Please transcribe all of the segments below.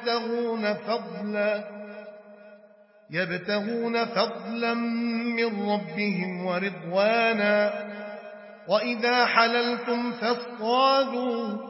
يبتغون فضلا يبتغون فضلا من ربهم ورضوانا وإذا حللتم فاصطادوا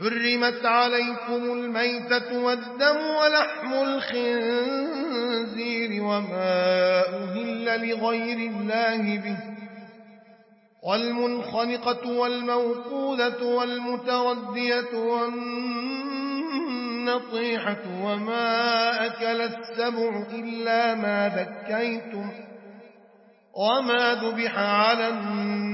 حرمت عليكم الميتة والدم ولحم الخنزير وما أهل لغير الله به والمنخنقة والموقودة والمتردية والنطيحة وما أكل السبع إلا ما ذكيتم وما ذبح على النصب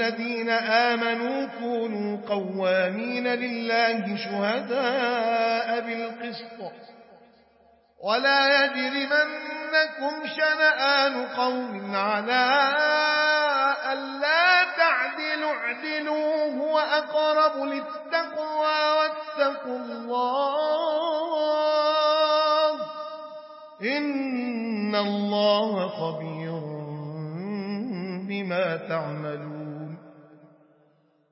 الذين آمنوا كونوا قوامين لله شهداء بالقسط. ولا يجرمنكم شنآن قوم على ألا تعدلوا اعدلوا هو أقرب للتقوى واتقوا الله. إن الله خبير بما تعملون.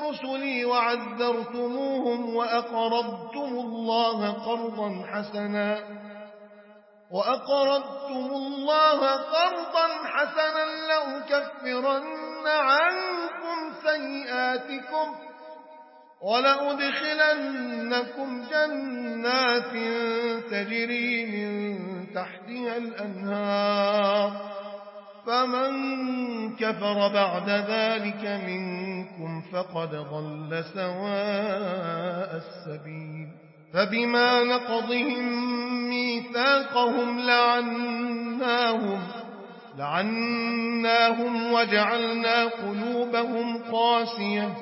برسلي وعذرتموهم وأقرضتم الله قرضا حسنا وأقرضتم الله قرضا حسنا لأكفرن عنكم سيئاتكم ولأدخلنكم جنات تجري من تحتها الأنهار فمن كفر بعد ذلك منكم فقد ضل سواء السبيل. فبما نقضهم ميثاقهم لعناهم لعناهم وجعلنا قلوبهم قاسية.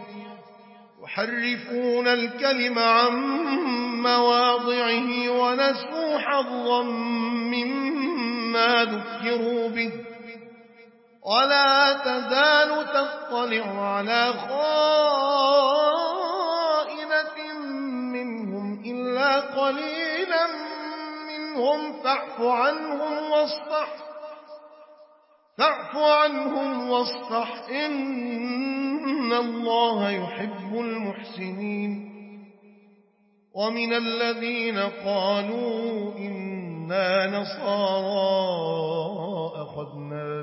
يحرفون الكلم عن مواضعه ونسوا حظا مما ذكروا به. ولا تزال تطلع على خائنة منهم إلا قليلا منهم. فاعف عنهم واصفح فاعف عنهم واصفح. إن الله يحب المحسنين. ومن الذين قالوا إنا نصارى أخذنا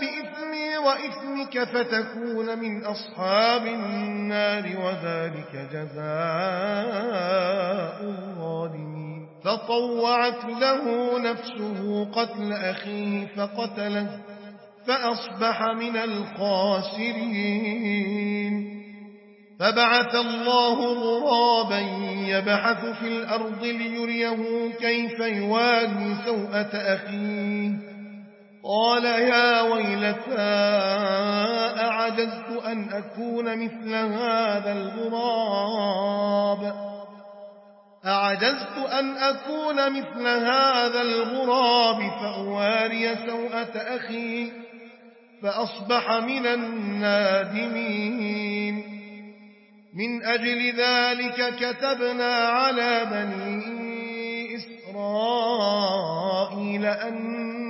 بإثمي وإثمك فتكون من أصحاب النار وذلك جزاء الظالمين. فطوعت له نفسه قتل أخيه فقتله فأصبح من الخاسرين. فبعث الله غرابا يبحث في الأرض ليريه كيف يواني سوءة أخيه. قال يا ويلتا أعجزت أن أكون مثل هذا الغراب؟ أعجزت أن أكون مثل هذا الغراب فأواري سوءة أخي فأصبح من النادمين. من أجل ذلك كتبنا على بني إسرائيل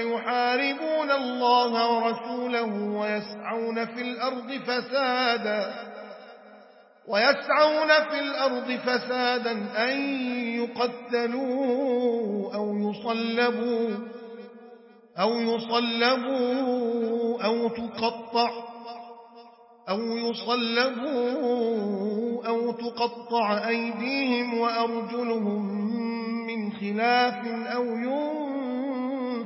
يحاربون الله ورسوله ويسعون في الأرض فسادا ويسعون في الأرض فسادا أن يقتلوا أو يصلبوا أو يصلبوا أو تقطع أو يصلبوا أو تقطع أيديهم وأرجلهم من خلاف أو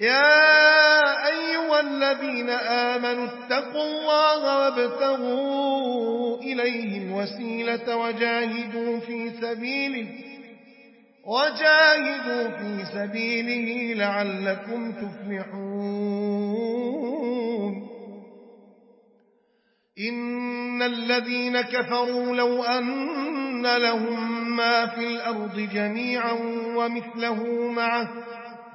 يا أيها الذين آمنوا اتقوا الله وابتغوا إليه الوسيلة وجاهدوا في سبيله وجاهدوا في سبيله لعلكم تفلحون. إن الذين كفروا لو أن لهم ما في الأرض جميعا ومثله معه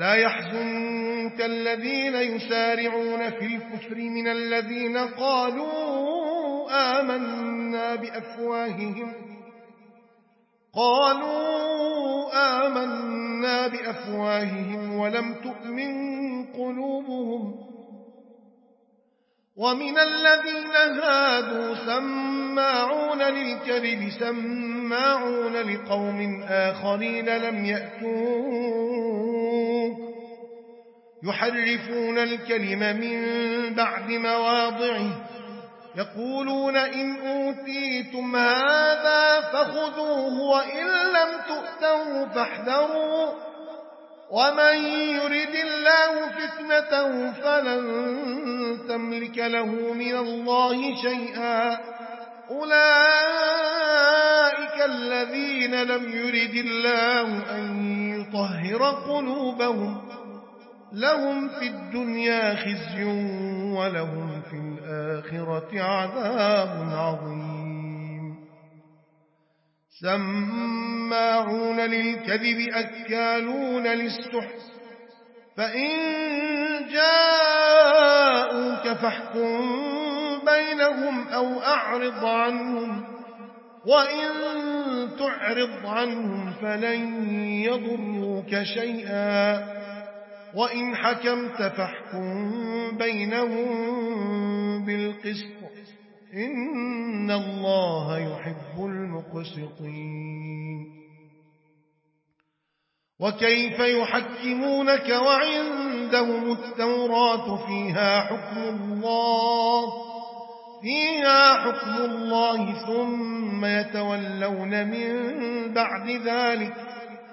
لا يحزنك الذين يسارعون في الكفر من الذين قالوا آمنا بأفواههم. قالوا آمنا بأفواههم ولم تؤمن قلوبهم. ومن الذين هادوا سماعون للكذب سماعون لقوم آخرين لم يأتوك يحرفون الكلم من بعد مواضعه يقولون إن أوتيتم هذا فخذوه وإن لم تؤتوا فاحذروا ومن يرد الله فتنته فلن تملك له من الله شيئا أولئك الذين لم يرد الله أن يطهر قلوبهم لهم في الدنيا خزي ولهم في الآخرة عذاب عظيم. سماعون للكذب أكالون للسحت فإن جاءوك فاحكم بينهم أو أعرض عنهم وإن تعرض عنهم فلن يضروك شيئا. وإن حكمت فاحكم بينهم بالقسط. إن الله يحب المقسطين. وكيف يحكمونك وعندهم التوراة فيها حكم الله؟ فيها حكم الله ثم يتولون من بعد ذلك.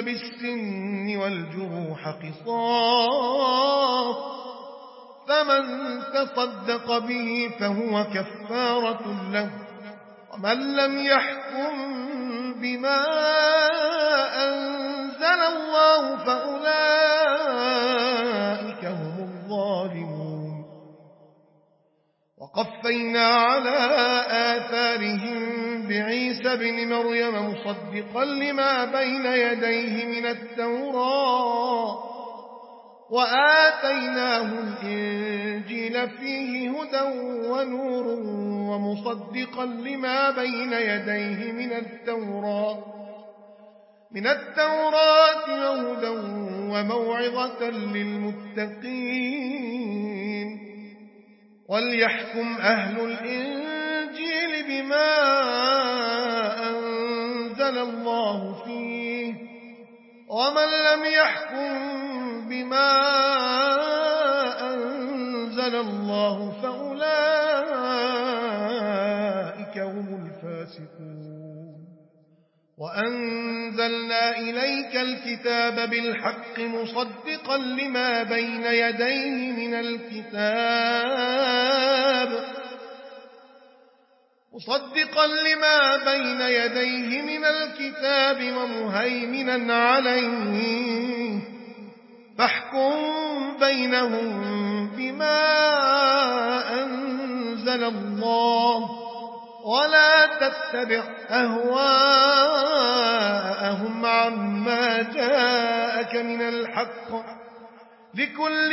بالسن والجروح قصاص فمن تصدق به فهو كفارة له ومن لم يحكم بما أنزل الله فأولئك هم الظالمون وقفينا على آثارهم بعيسى عيسى بن مريم مصدقا لما بين يديه من التوراة. وآتيناه الإنجيل فيه هدى ونور ومصدقا لما بين يديه من التوراة. من التوراة وهدى وموعظة للمتقين. وليحكم أهل الإنجيل بما أنزل الله فيه ومن لم يحكم بما أنزل الله فأولئك هم الفاسقون. وأنزلنا إليك الكتاب بالحق مصدقا لما بين يديه من الكتاب مصدقا لما بين يديه من الكتاب ومهيمنا عليه. فاحكم بينهم بما أنزل الله ولا تتبع أهواءهم عما جاءك من الحق. لكل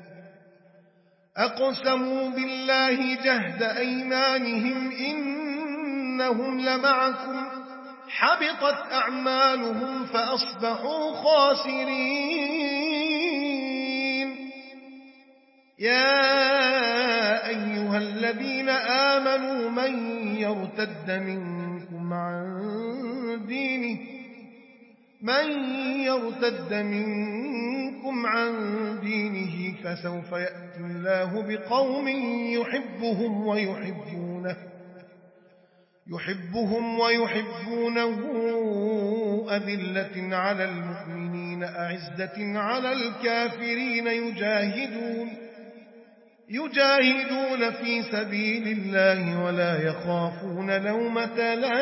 أقسموا بالله جهد أيمانهم إنهم لمعكم. حبطت أعمالهم فأصبحوا خاسرين. يا أيها الذين آمنوا من يرتد منكم عن دينه من يرتد منكم عن دينه فسوف يأتي الله بقوم يحبهم ويحبونه يحبهم ويحبونه أذلة على المؤمنين أعزة على الكافرين يجاهدون يجاهدون في سبيل الله ولا يخافون لومة لائم.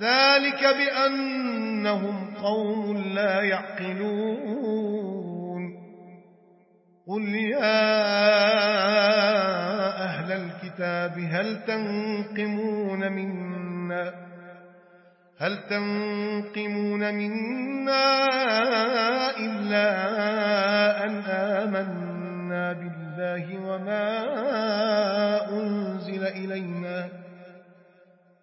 ذلك بأنهم قوم لا يعقلون. قل يا أهل الكتاب هل تنقمون منا؟ هل تنقمون منا إلا أن آمنا بالله وما أنزل إلينا؟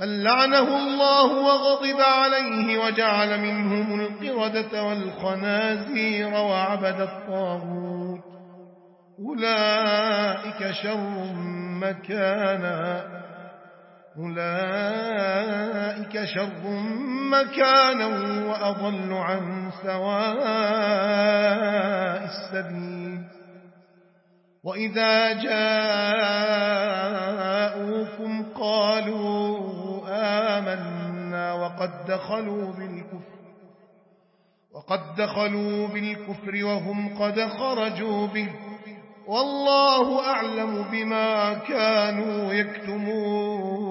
بل لعنه الله وغضب عليه وجعل منهم القردة والخنازير وعبد الطاغوت. أولئك شر مكانا. أولئك شر مكانا وأضل عن سواء السبيل. وإذا جاءوكم قالوا آمنا وقد دخلوا بالكفر وقد دخلوا بالكفر وهم قد خرجوا به. والله أعلم بما كانوا يكتمون.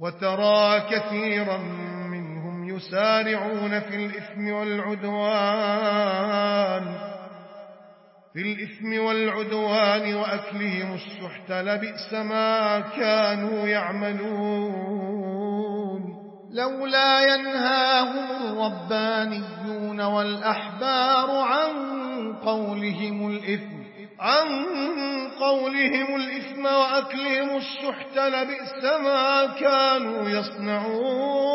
وترى كثيرا منهم يسارعون في الإثم والعدوان. في الإثم والعدوان وأكلهم السحت لبئس ما كانوا يعملون. لولا ينهاهم الربانيون والأحبار عن قولهم الإثم عن قولهم الإثم وأكلهم السحت لبئس ما كانوا يصنعون.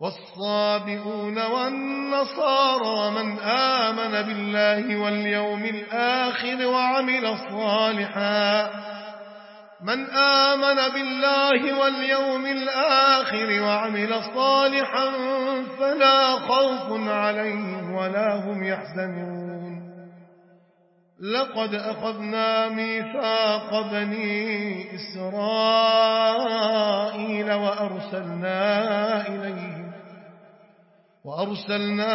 والصابئون والنصارى من آمن بالله واليوم الآخر وعمل صالحا. من آمن بالله واليوم الآخر وعمل صالحا فلا خوف عليهم ولا هم يحزنون. لقد أخذنا ميثاق بني إسرائيل وأرسلنا إليهم وأرسلنا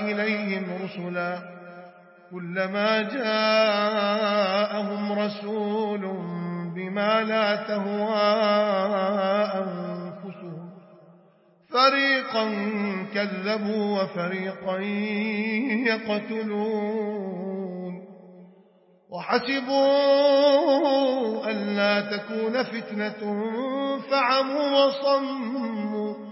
إليهم رسلا كلما جاءهم رسول بما لا تهوى أنفسهم. فريقا كذبوا وفريقا يقتلون. وحسبوا ألا تكون فتنة فعموا وصموا.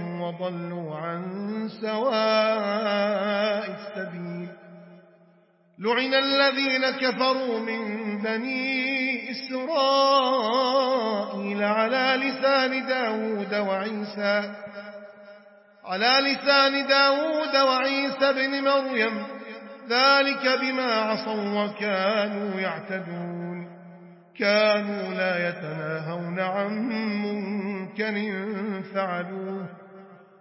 وضلوا عن سواء السبيل. لعن الذين كفروا من بني إسرائيل على لسان داود وعيسى على لسان داود وعيسى بن مريم ذلك بما عصوا وكانوا يعتدون. كانوا لا يتناهون عن منكر فعلوه.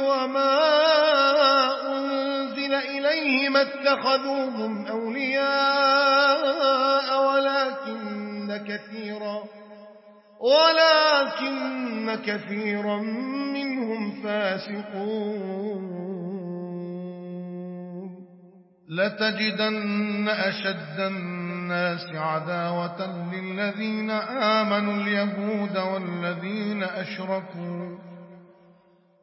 وما أنزل إليه ما اتخذوهم أولياء ولكن كثيرا ولكن كثيرا منهم فاسقون. لتجدن أشد الناس عداوة للذين آمنوا اليهود والذين أشركوا.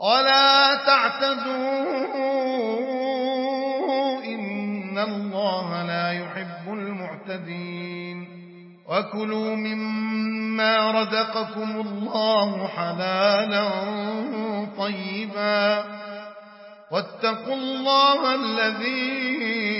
ولا تعتدوا إن الله لا يحب المعتدين وكلوا مما رزقكم الله حلالا طيبا واتقوا الله الذي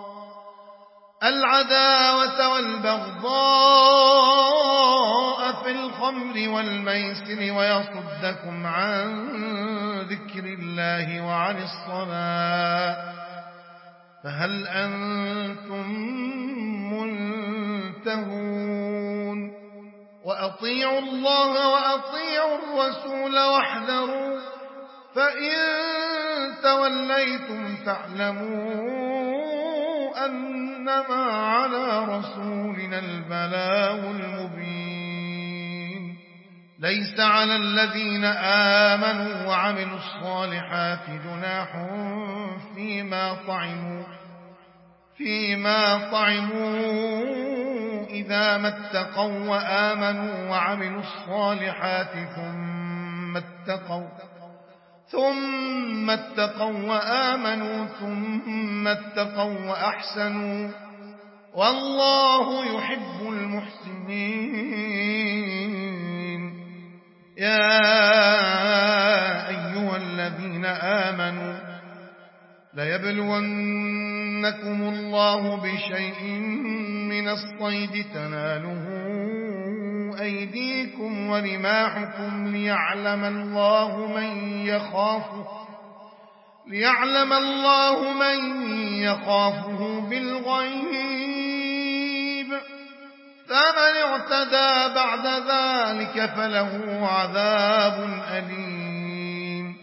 العداوة والبغضاء في الخمر والميسر ويصدكم عن ذكر الله وعن الصلاة فهل أنتم منتهون؟ وأطيعوا الله وأطيعوا الرسول واحذروا فإن توليتم فاعلموا أنما على رسولنا البلاغ المبين. ليس على الذين آمنوا وعملوا الصالحات جناح فيما طعموا فيما طعموا إذا ما اتقوا وآمنوا وعملوا الصالحات ثم اتقوا. ثم اتقوا وآمنوا ثم اتقوا وأحسنوا. والله يحب المحسنين. يا أيها الذين آمنوا ليبلونكم الله بشيء من الصيد تناله أيديكم ورماحكم ليعلم الله من يخافه ليعلم الله من يخافه بالغيب. فمن اعتدى بعد ذلك فله عذاب أليم.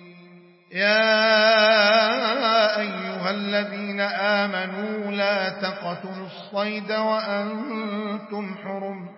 يا أيها الذين آمنوا لا تقتلوا الصيد وأنتم حرم.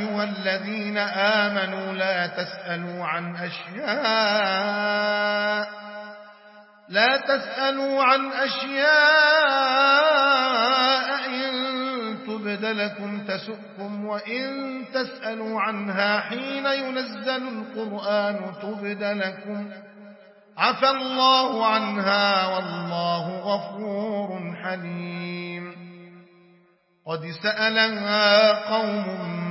الذين آمنوا لا تسألوا عن أشياء لا تسألوا عن أشياء إن تبد لكم تسؤكم وإن تسألوا عنها حين ينزل القرآن تبد لكم عفى الله عنها والله غفور حليم قد سألها قوم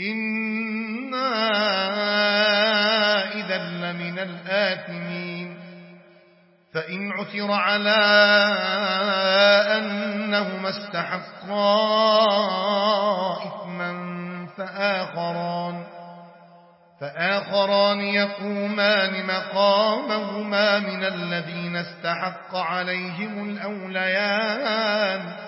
إنا إذا لمن الآثمين فإن عثر على أنهما استحقا إثما فآخران فآخران يقومان مقامهما من الذين استحق عليهم الأوليان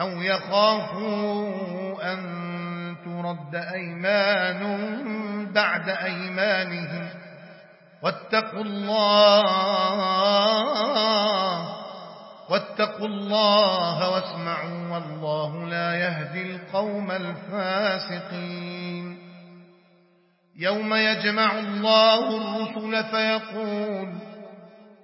أو يخافوا أن ترد أيمان بعد أيمانهم واتقوا الله واتقوا الله واسمعوا والله لا يهدي القوم الفاسقين يوم يجمع الله الرسل فيقول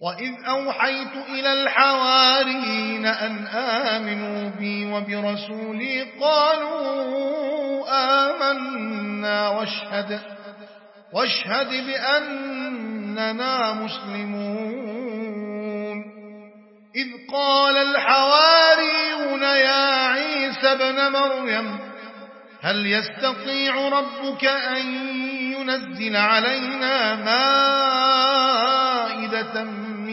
وإذ أوحيت إلى الحواريين أن آمنوا بي وبرسولي قالوا آمنا واشهد واشهد بأننا مسلمون. إذ قال الحواريون يا عيسى بن مريم هل يستطيع ربك أن ينزل علينا مائدة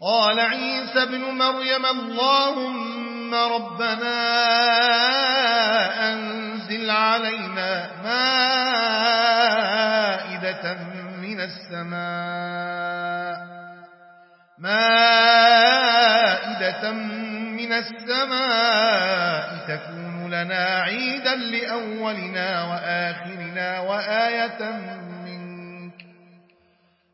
قال عيسى بن مريم اللهم ربنا أنزل علينا مائدة من السماء مائدة من السماء تكون لنا عيدا لأولنا وآخرنا وآية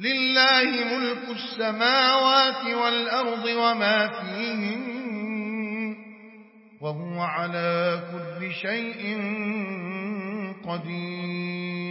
لله ملك السماوات والأرض وما فيهن وهو على كل شيء قدير.